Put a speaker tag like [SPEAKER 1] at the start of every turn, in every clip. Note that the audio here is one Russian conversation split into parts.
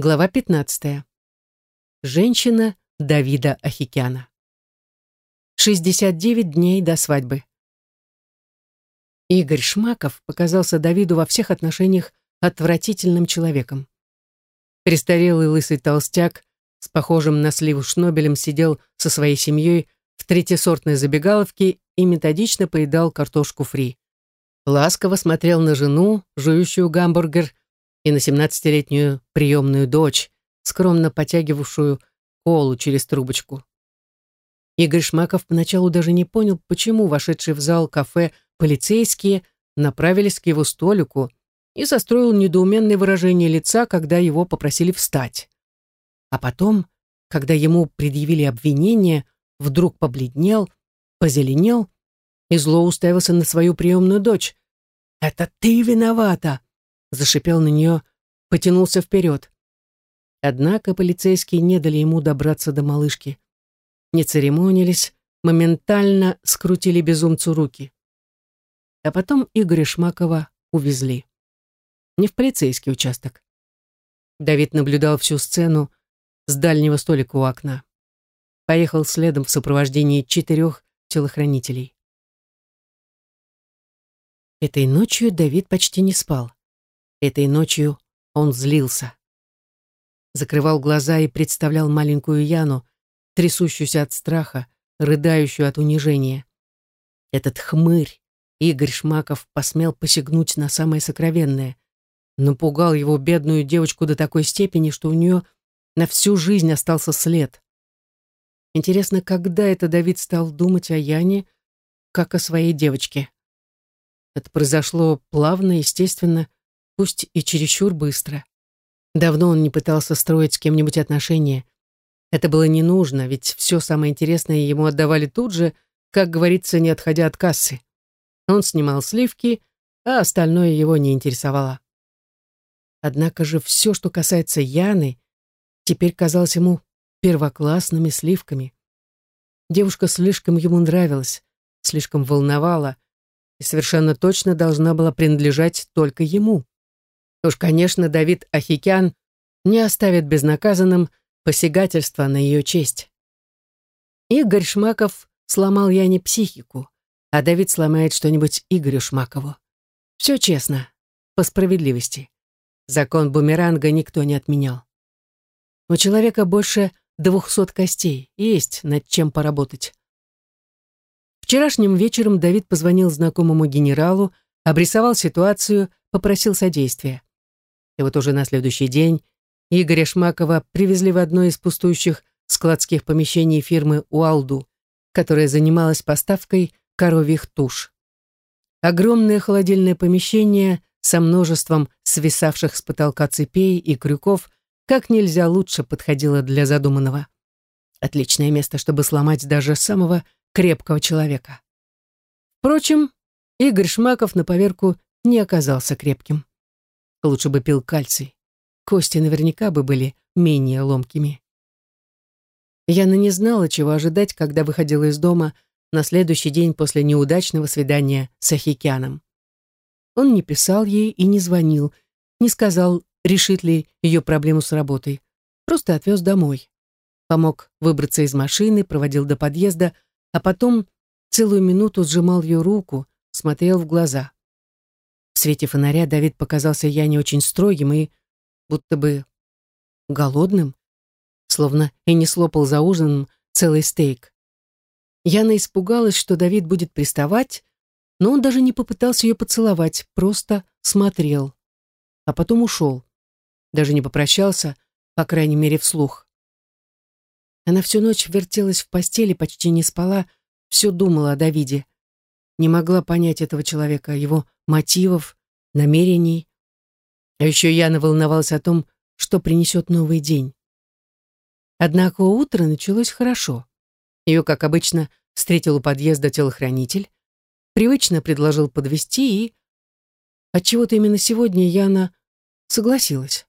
[SPEAKER 1] Глава 15. Женщина Давида Ахикяна. 69 дней до свадьбы. Игорь Шмаков показался Давиду во всех отношениях отвратительным человеком. Престарелый лысый толстяк с похожим на сливу шнобелем сидел со своей семьей в третьесортной забегаловке и методично поедал картошку фри. Ласково смотрел на жену, жующую гамбургер, и на семнадцатилетнюю приемную дочь, скромно потягивавшую колу через трубочку. Игорь Шмаков поначалу даже не понял, почему вошедшие в зал кафе полицейские направились к его столику и состроил недоуменное выражение лица, когда его попросили встать. А потом, когда ему предъявили обвинение, вдруг побледнел, позеленел и зло уставился на свою приемную дочь. «Это ты виновата!» Зашипел на нее, потянулся вперед. Однако полицейские не дали ему добраться до малышки. Не церемонились, моментально скрутили безумцу руки. А потом Игоря Шмакова увезли. Не в полицейский участок. Давид наблюдал всю сцену с дальнего столика у окна. Поехал следом в сопровождении четырех телохранителей. Этой ночью Давид почти не спал. Этой ночью он злился. Закрывал глаза и представлял маленькую Яну, трясущуюся от страха, рыдающую от унижения. Этот хмырь, Игорь Шмаков, посмел посягнуть на самое сокровенное. Напугал его бедную девочку до такой степени, что у нее на всю жизнь остался след. Интересно, когда это Давид стал думать о Яне, как о своей девочке? Это произошло плавно, естественно, пусть и чересчур быстро. Давно он не пытался строить с кем-нибудь отношения. Это было не нужно, ведь все самое интересное ему отдавали тут же, как говорится, не отходя от кассы. Он снимал сливки, а остальное его не интересовало. Однако же все, что касается Яны, теперь казалось ему первоклассными сливками. Девушка слишком ему нравилась, слишком волновала и совершенно точно должна была принадлежать только ему. Уж, конечно, Давид Ахикян не оставит безнаказанным посягательство на ее честь. Игорь Шмаков сломал Яне психику, а Давид сломает что-нибудь Игорю Шмакову. Все честно, по справедливости. Закон бумеранга никто не отменял. У человека больше двухсот костей, есть над чем поработать. Вчерашним вечером Давид позвонил знакомому генералу, обрисовал ситуацию, попросил содействия. И вот уже на следующий день Игоря Шмакова привезли в одно из пустующих складских помещений фирмы «Уалду», которая занималась поставкой коровьих туш. Огромное холодильное помещение со множеством свисавших с потолка цепей и крюков как нельзя лучше подходило для задуманного. Отличное место, чтобы сломать даже самого крепкого человека. Впрочем, Игорь Шмаков на поверку не оказался крепким. Лучше бы пил кальций. Кости наверняка бы были менее ломкими. Яна не знала, чего ожидать, когда выходила из дома на следующий день после неудачного свидания с Ахикяном. Он не писал ей и не звонил, не сказал, решит ли ее проблему с работой. Просто отвез домой. Помог выбраться из машины, проводил до подъезда, а потом целую минуту сжимал ее руку, смотрел в глаза. В свете фонаря Давид показался Яне очень строгим и будто бы голодным, словно и не слопал за ужином целый стейк. Яна испугалась, что Давид будет приставать, но он даже не попытался ее поцеловать, просто смотрел. А потом ушел. Даже не попрощался, по крайней мере, вслух. Она всю ночь вертелась в постели, почти не спала, все думала о Давиде. Не могла понять этого человека, его мотивов, намерений. А еще Яна волновалась о том, что принесет новый день. Однако утро началось хорошо. Ее, как обычно, встретил у подъезда телохранитель, привычно предложил подвести и... Отчего-то именно сегодня Яна согласилась.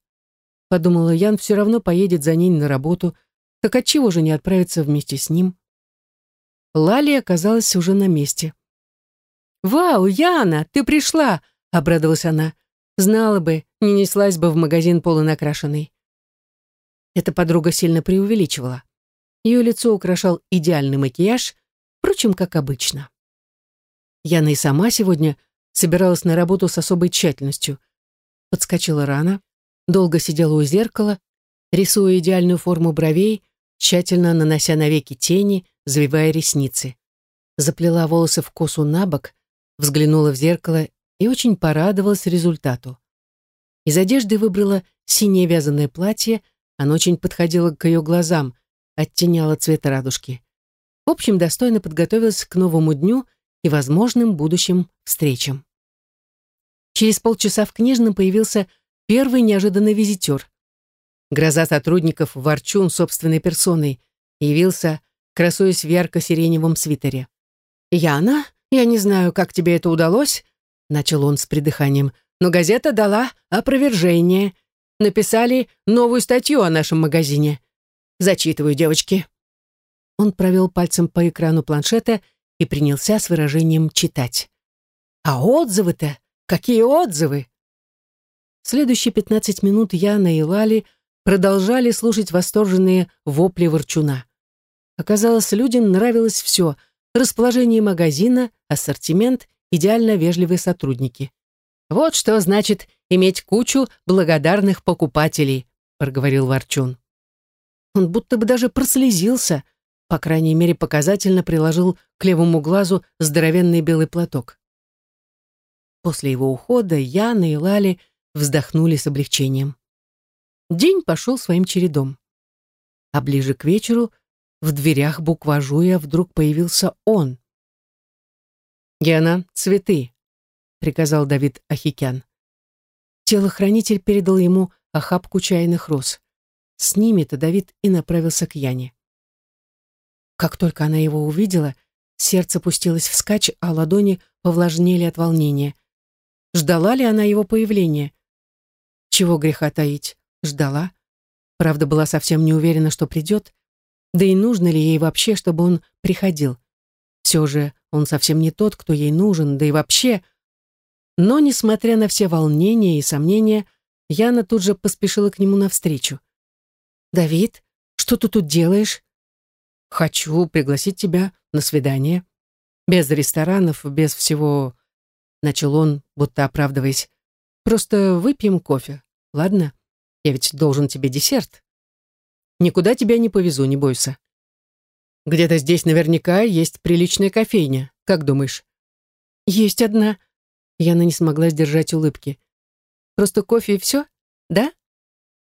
[SPEAKER 1] Подумала, Ян все равно поедет за ней на работу, так отчего же не отправиться вместе с ним? Лали оказалась уже на месте. «Вау, Яна, ты пришла!» — обрадовалась она. «Знала бы, не неслась бы в магазин полунакрашенной. Эта подруга сильно преувеличивала. Ее лицо украшал идеальный макияж, впрочем, как обычно. Яна и сама сегодня собиралась на работу с особой тщательностью. Подскочила рано, долго сидела у зеркала, рисуя идеальную форму бровей, тщательно нанося на веки тени, завивая ресницы. Заплела волосы в косу на бок, взглянула в зеркало и очень порадовалась результату. Из одежды выбрала синее вязаное платье, оно очень подходило к ее глазам, оттеняло цвет радужки. В общем, достойно подготовилась к новому дню и возможным будущим встречам. Через полчаса в книжном появился первый неожиданный визитер. Гроза сотрудников Ворчун собственной персоной явился, красуясь в ярко-сиреневом свитере. «Яна, я не знаю, как тебе это удалось», — начал он с придыханием, «но газета дала опровержение. Написали новую статью о нашем магазине. Зачитываю, девочки». Он провел пальцем по экрану планшета и принялся с выражением читать. «А отзывы-то? Какие отзывы?» Следующие пятнадцать минут Яна и Лали — продолжали слушать восторженные вопли ворчуна. Оказалось, людям нравилось все — расположение магазина, ассортимент, идеально вежливые сотрудники. «Вот что значит иметь кучу благодарных покупателей», — проговорил Ворчун. Он будто бы даже прослезился, по крайней мере, показательно приложил к левому глазу здоровенный белый платок. После его ухода Яна и Лали вздохнули с облегчением. День пошел своим чередом. А ближе к вечеру в дверях букважуя вдруг появился он. «Яна, цветы», — приказал Давид Ахикян. Телохранитель передал ему охапку чайных роз. С ними-то Давид и направился к Яне. Как только она его увидела, сердце пустилось вскачь, а ладони повлажнели от волнения. Ждала ли она его появления? Чего греха таить? Ждала. Правда, была совсем не уверена, что придет. Да и нужно ли ей вообще, чтобы он приходил. Все же он совсем не тот, кто ей нужен, да и вообще. Но, несмотря на все волнения и сомнения, Яна тут же поспешила к нему навстречу. «Давид, что ты тут делаешь?» «Хочу пригласить тебя на свидание. Без ресторанов, без всего...» Начал он, будто оправдываясь. «Просто выпьем кофе, ладно?» Я ведь должен тебе десерт. Никуда тебя не повезу, не бойся. Где-то здесь наверняка есть приличная кофейня. Как думаешь? Есть одна. Яна не смогла сдержать улыбки. Просто кофе и все? Да?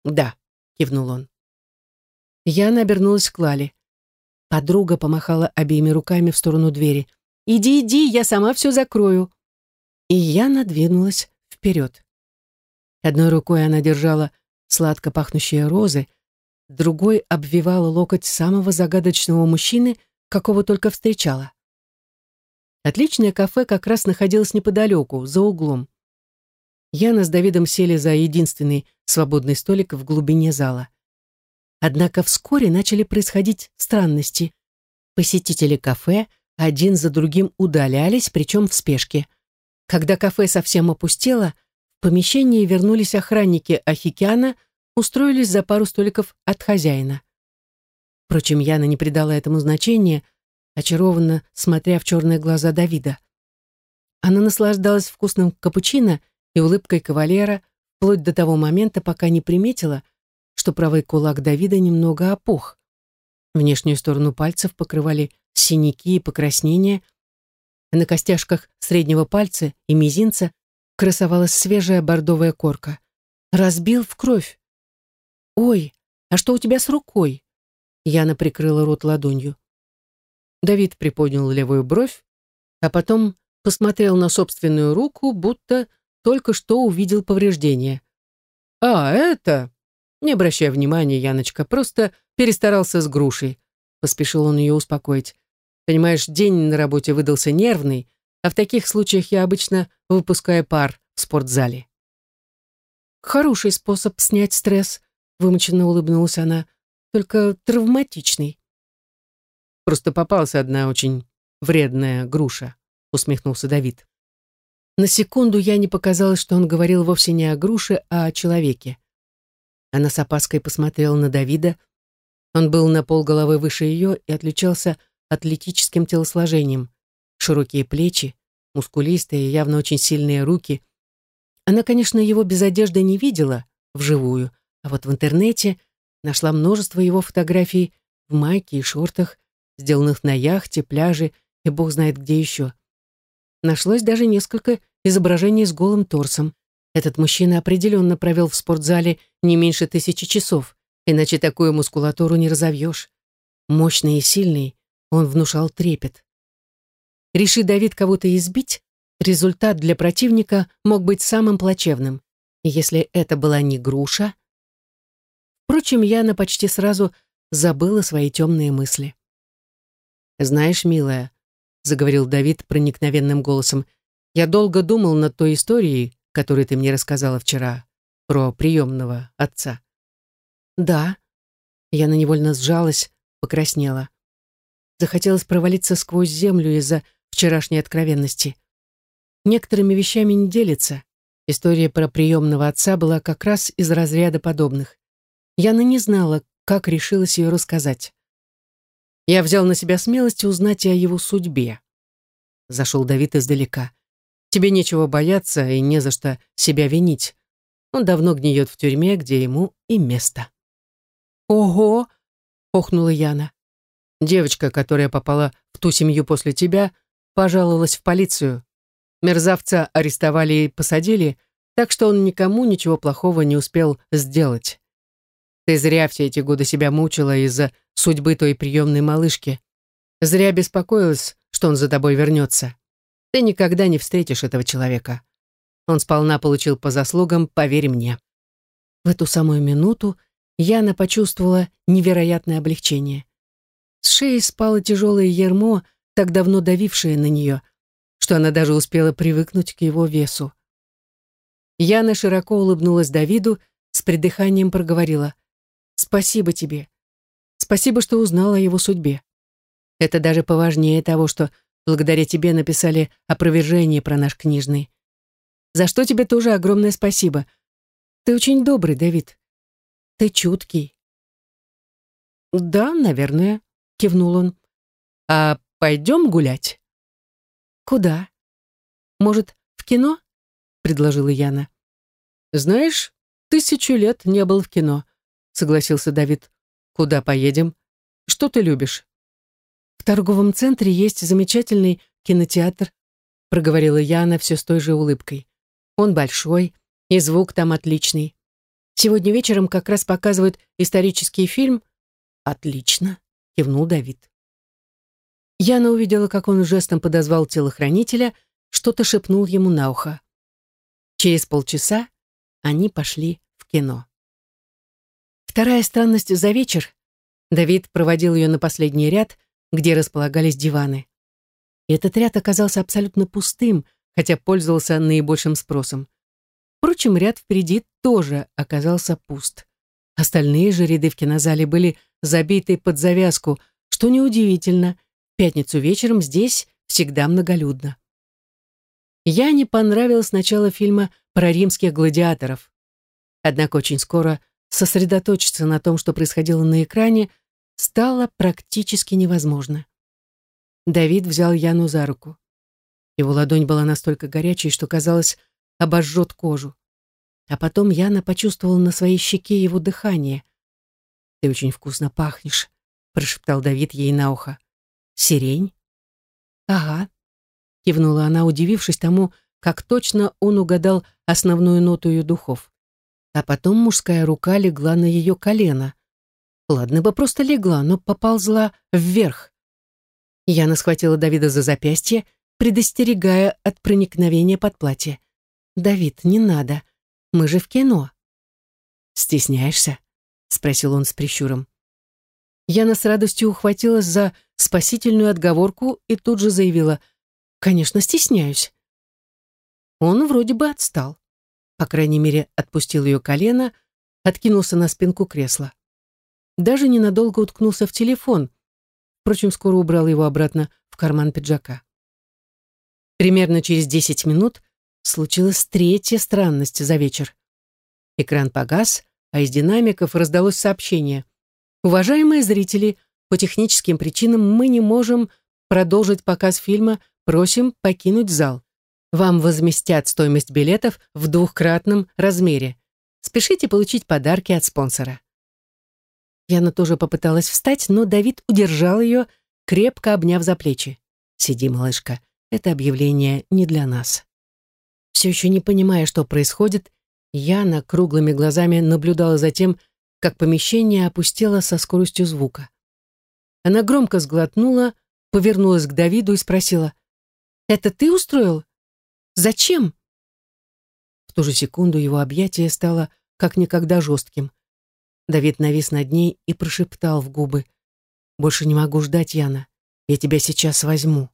[SPEAKER 1] Да, кивнул он. Яна обернулась к Лале. Подруга помахала обеими руками в сторону двери. «Иди, иди, я сама все закрою». И Яна двинулась вперед. Одной рукой она держала сладко пахнущие розы, другой обвивала локоть самого загадочного мужчины, какого только встречала. Отличное кафе как раз находилось неподалеку, за углом. Яна с Давидом сели за единственный свободный столик в глубине зала. Однако вскоре начали происходить странности. Посетители кафе один за другим удалялись, причем в спешке. Когда кафе совсем опустело, в помещении вернулись охранники Ахикяна, устроились за пару столиков от хозяина. Впрочем, Яна не придала этому значения, очарованно смотря в черные глаза Давида. Она наслаждалась вкусным капучино и улыбкой кавалера вплоть до того момента, пока не приметила, что правый кулак Давида немного опух. Внешнюю сторону пальцев покрывали синяки и покраснения, а на костяшках среднего пальца и мизинца красовалась свежая бордовая корка. Разбил в кровь. «Ой, а что у тебя с рукой?» Яна прикрыла рот ладонью. Давид приподнял левую бровь, а потом посмотрел на собственную руку, будто только что увидел повреждение. «А, это...» «Не обращай внимания, Яночка, просто перестарался с грушей», — поспешил он ее успокоить. «Понимаешь, день на работе выдался нервный, а в таких случаях я обычно выпускаю пар в спортзале. «Хороший способ снять стресс», — вымученно улыбнулась она, «только травматичный». «Просто попалась одна очень вредная груша», — усмехнулся Давид. На секунду я не показалось, что он говорил вовсе не о груше, а о человеке. Она с опаской посмотрела на Давида. Он был на полголовы выше ее и отличался атлетическим телосложением. Широкие плечи, мускулистые, явно очень сильные руки. Она, конечно, его без одежды не видела вживую, а вот в интернете нашла множество его фотографий в майке и шортах, сделанных на яхте, пляже и бог знает где еще. Нашлось даже несколько изображений с голым торсом. Этот мужчина определенно провел в спортзале не меньше тысячи часов, иначе такую мускулатуру не разовьешь. Мощный и сильный, он внушал трепет. Реши Давид кого-то избить, результат для противника мог быть самым плачевным. если это была не груша... Впрочем, Яна почти сразу забыла свои темные мысли. «Знаешь, милая», — заговорил Давид проникновенным голосом, «я долго думал над той историей, которую ты мне рассказала вчера, про приемного отца». «Да». Я на невольно сжалась, покраснела. Захотелось провалиться сквозь землю из-за вчерашней откровенности. Некоторыми вещами не делится. История про приемного отца была как раз из разряда подобных. Яна не знала, как решилась ее рассказать. Я взял на себя смелость узнать о его судьбе. Зашел Давид издалека. Тебе нечего бояться и не за что себя винить. Он давно гниет в тюрьме, где ему и место. «Ого!» — охнула Яна. Девочка, которая попала в ту семью после тебя, пожаловалась в полицию. Мерзавца арестовали и посадили, так что он никому ничего плохого не успел сделать. Ты зря все эти годы себя мучила из-за судьбы той приемной малышки. Зря беспокоилась, что он за тобой вернется. Ты никогда не встретишь этого человека. Он сполна получил по заслугам, поверь мне». В эту самую минуту Яна почувствовала невероятное облегчение. С шеи спало тяжелое ермо, так давно давившее на нее, что она даже успела привыкнуть к его весу. Яна широко улыбнулась Давиду, с придыханием проговорила. «Спасибо тебе. Спасибо, что узнала о его судьбе. Это даже поважнее того, что благодаря тебе написали опровержение про наш книжный. За что тебе тоже огромное спасибо. Ты очень добрый, Давид. Ты чуткий. Да, наверное, кивнул он. А пойдем гулять? Куда? Может, в кино? предложила Яна. Знаешь, тысячу лет не был в кино, согласился Давид. Куда поедем? Что ты любишь? В торговом центре есть замечательный кинотеатр, проговорила Яна все с той же улыбкой. Он большой, и звук там отличный. Сегодня вечером как раз показывают исторический фильм. Отлично, кивнул Давид. Яна увидела, как он жестом подозвал телохранителя, что-то шепнул ему на ухо. Через полчаса они пошли в кино. Вторая странность за вечер. Давид проводил ее на последний ряд, где располагались диваны. Этот ряд оказался абсолютно пустым, хотя пользовался наибольшим спросом. Впрочем, ряд впереди тоже оказался пуст. Остальные же ряды в кинозале были забиты под завязку, что неудивительно, в пятницу вечером здесь всегда многолюдно. Я не понравилось начало фильма про римских гладиаторов. Однако очень скоро сосредоточиться на том, что происходило на экране, стало практически невозможно. Давид взял Яну за руку. Его ладонь была настолько горячей, что, казалось, обожжет кожу. А потом Яна почувствовала на своей щеке его дыхание. «Ты очень вкусно пахнешь», — прошептал Давид ей на ухо. «Сирень?» «Ага», — кивнула она, удивившись тому, как точно он угадал основную ноту ее духов а потом мужская рука легла на ее колено. Ладно бы просто легла, но поползла вверх. Яна схватила Давида за запястье, предостерегая от проникновения под платье. «Давид, не надо. Мы же в кино». «Стесняешься?» — спросил он с прищуром. Яна с радостью ухватилась за спасительную отговорку и тут же заявила, «Конечно, стесняюсь». Он вроде бы отстал по крайней мере, отпустил ее колено, откинулся на спинку кресла. Даже ненадолго уткнулся в телефон, впрочем, скоро убрал его обратно в карман пиджака. Примерно через десять минут случилась третья странность за вечер. Экран погас, а из динамиков раздалось сообщение. «Уважаемые зрители, по техническим причинам мы не можем продолжить показ фильма, просим покинуть зал. Вам возместят стоимость билетов в двухкратном размере. Спешите получить подарки от спонсора». Яна тоже попыталась встать, но Давид удержал ее, крепко обняв за плечи. «Сиди, малышка, это объявление не для нас». Все еще не понимая, что происходит, Яна круглыми глазами наблюдала за тем, как помещение опустело со скоростью звука. Она громко сглотнула, повернулась к Давиду и спросила, «Это ты устроил? Зачем?» В ту же секунду его объятие стало как никогда жестким. Давид навис над ней и прошептал в губы, «Больше не могу ждать, Яна. Я тебя сейчас возьму».